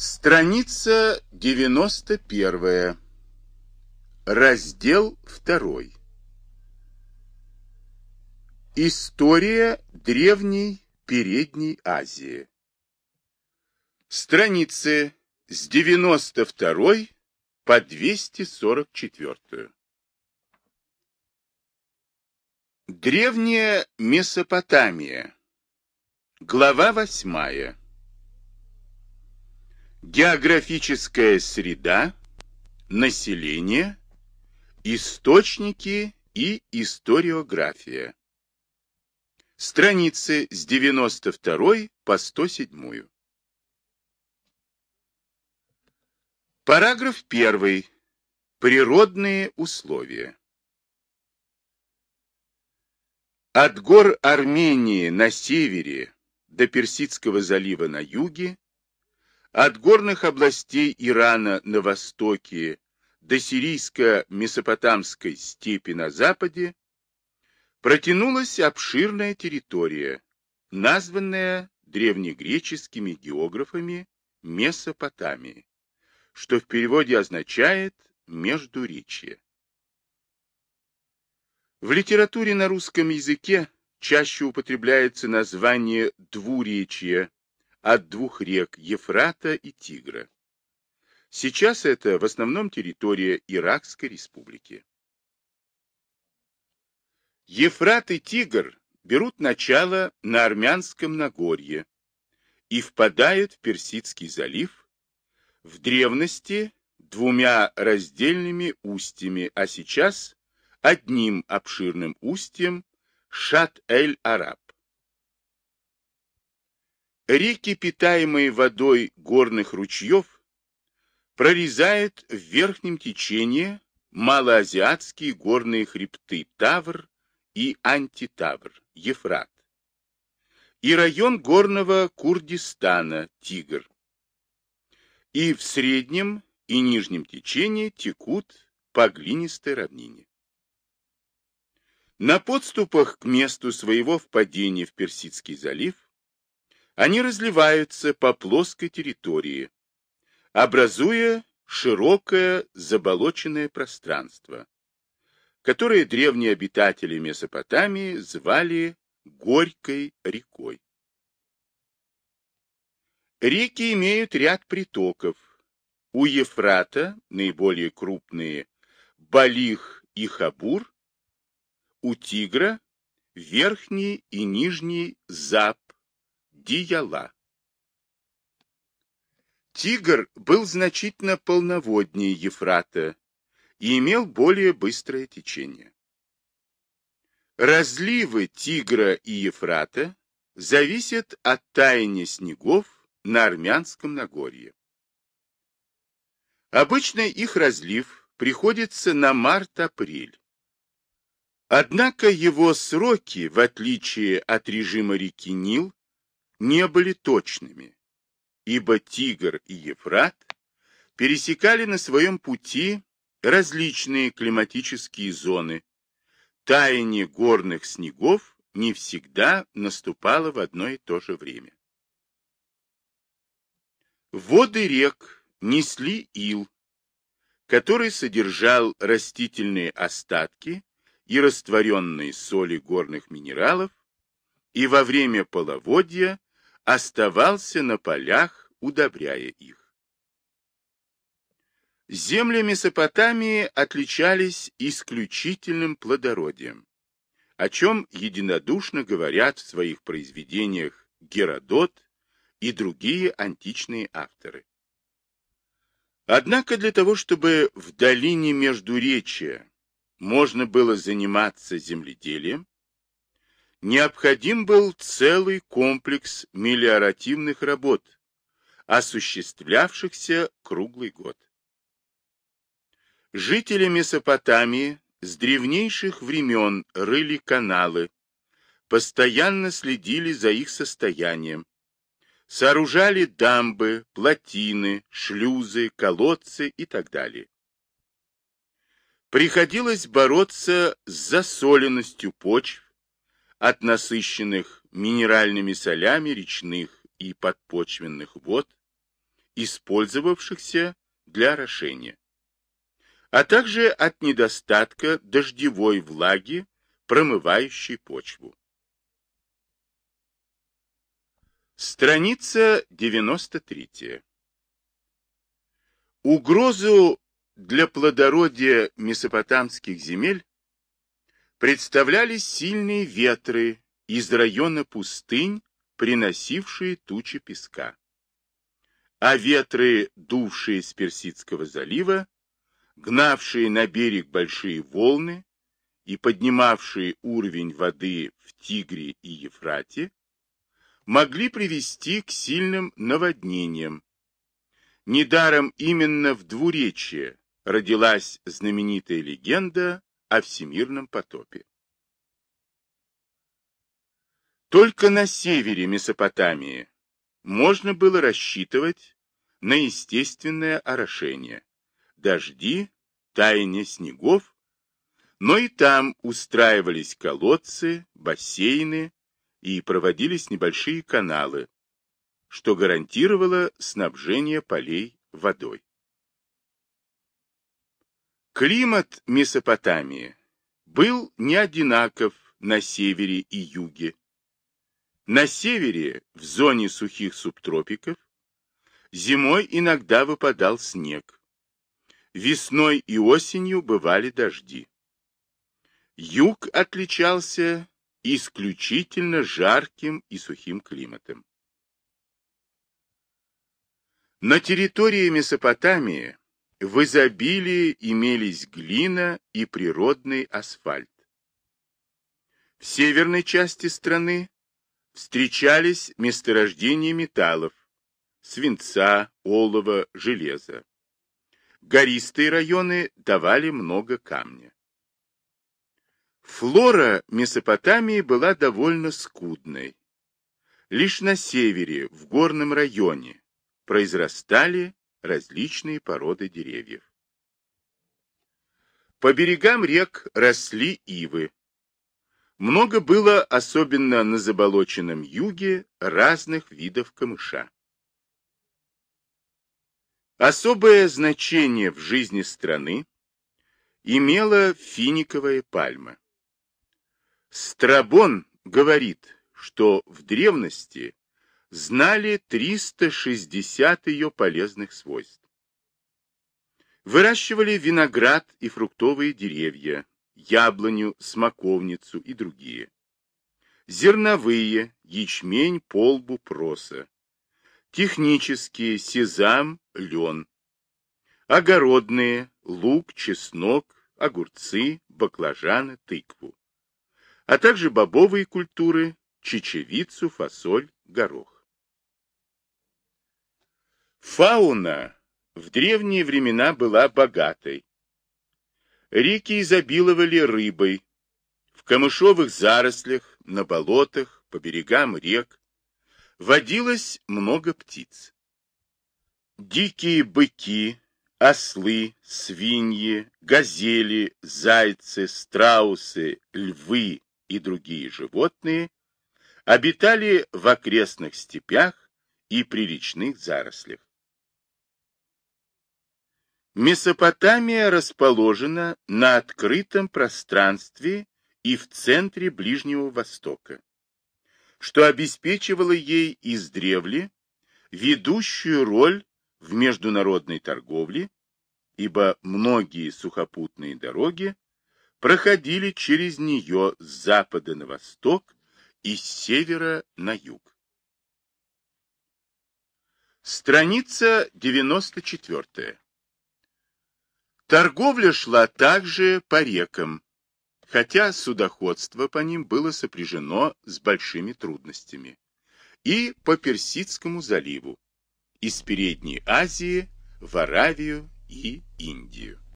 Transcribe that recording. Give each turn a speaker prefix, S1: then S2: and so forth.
S1: Страница 91. Раздел 2. История Древней Передней Азии. Страницы с 92 по 244. Древняя Месопотамия. Глава 8. Географическая среда, население, источники и историография. Страницы с 92 по 107. Параграф 1. Природные условия. От гор Армении на севере до Персидского залива на юге от горных областей Ирана на востоке до сирийско-месопотамской степи на западе протянулась обширная территория, названная древнегреческими географами Месопотамией, что в переводе означает «междуречье». В литературе на русском языке чаще употребляется название двуречья от двух рек Ефрата и Тигра. Сейчас это в основном территория Иракской республики. Ефрат и Тигр берут начало на Армянском Нагорье и впадают в Персидский залив, в древности двумя раздельными устьями, а сейчас одним обширным устьем Шат-эль-Араб. Реки, питаемые водой горных ручьев, прорезают в верхнем течении малоазиатские горные хребты Тавр и Антитавр, Ефрат, и район горного Курдистана, Тигр. И в среднем и нижнем течении текут по глинистой равнине. На подступах к месту своего впадения в Персидский залив они разливаются по плоской территории, образуя широкое заболоченное пространство, которое древние обитатели Месопотамии звали Горькой рекой. Реки имеют ряд притоков. У Ефрата наиболее крупные Балих и Хабур, у Тигра верхний и нижний Зап Дияла. Тигр был значительно полноводнее Ефрата и имел более быстрое течение. Разливы Тигра и Ефрата зависят от таяния снегов на Армянском Нагорье. Обычно их разлив приходится на март-апрель. Однако его сроки, в отличие от режима реки Нил, не были точными, ибо Тигр и Ефрат пересекали на своем пути различные климатические зоны. Таяние горных снегов не всегда наступало в одно и то же время. Воды рек несли ил, который содержал растительные остатки и растворенные соли горных минералов, и во время половодья оставался на полях, удобряя их. Земли Месопотамии отличались исключительным плодородием, о чем единодушно говорят в своих произведениях Геродот и другие античные авторы. Однако для того, чтобы в долине Междуречия можно было заниматься земледелием, необходим был целый комплекс мелиоративных работ, осуществлявшихся круглый год. Жители Месопотамии с древнейших времен рыли каналы, постоянно следили за их состоянием, сооружали дамбы, плотины, шлюзы, колодцы и так далее. Приходилось бороться с засоленностью почв, от насыщенных минеральными солями речных и подпочвенных вод использовавшихся для орошения, а также от недостатка дождевой влаги, промывающей почву. Страница 93. Угрозу для плодородия месопотамских земель представляли сильные ветры из района пустынь, приносившие тучи песка. А ветры, дувшие с Персидского залива, гнавшие на берег большие волны и поднимавшие уровень воды в Тигре и Ефрате, могли привести к сильным наводнениям. Недаром именно в двуречье родилась знаменитая легенда о всемирном потопе. Только на севере Месопотамии можно было рассчитывать на естественное орошение, дожди, таяние снегов, но и там устраивались колодцы, бассейны, и проводились небольшие каналы, что гарантировало снабжение полей водой. Климат Месопотамии был не одинаков на севере и юге. На севере, в зоне сухих субтропиков, зимой иногда выпадал снег. Весной и осенью бывали дожди. Юг отличался исключительно жарким и сухим климатом. На территории Месопотамии в изобилии имелись глина и природный асфальт. В северной части страны встречались месторождения металлов, свинца, олова, железа. Гористые районы давали много камня. Флора Месопотамии была довольно скудной. Лишь на севере, в горном районе, произрастали различные породы деревьев. По берегам рек росли ивы. Много было, особенно на заболоченном юге, разных видов камыша. Особое значение в жизни страны имела финиковая пальма. Страбон говорит, что в древности знали 360 ее полезных свойств. Выращивали виноград и фруктовые деревья, яблоню, смоковницу и другие. Зерновые, ячмень, полбу, проса. Технические, сезам, лен. Огородные, лук, чеснок, огурцы, баклажаны, тыкву а также бобовые культуры, чечевицу, фасоль, горох. Фауна в древние времена была богатой. Реки изобиловали рыбой. В камышовых зарослях, на болотах, по берегам рек водилось много птиц. Дикие быки, ослы, свиньи, газели, зайцы, страусы, львы, и другие животные обитали в окрестных степях и приречных зарослях. Месопотамия расположена на открытом пространстве и в центре Ближнего Востока, что обеспечивало ей издревле ведущую роль в международной торговле, ибо многие сухопутные дороги проходили через нее с запада на восток и с севера на юг. Страница 94. Торговля шла также по рекам, хотя судоходство по ним было сопряжено с большими трудностями, и по Персидскому заливу, из Передней Азии в Аравию и Индию.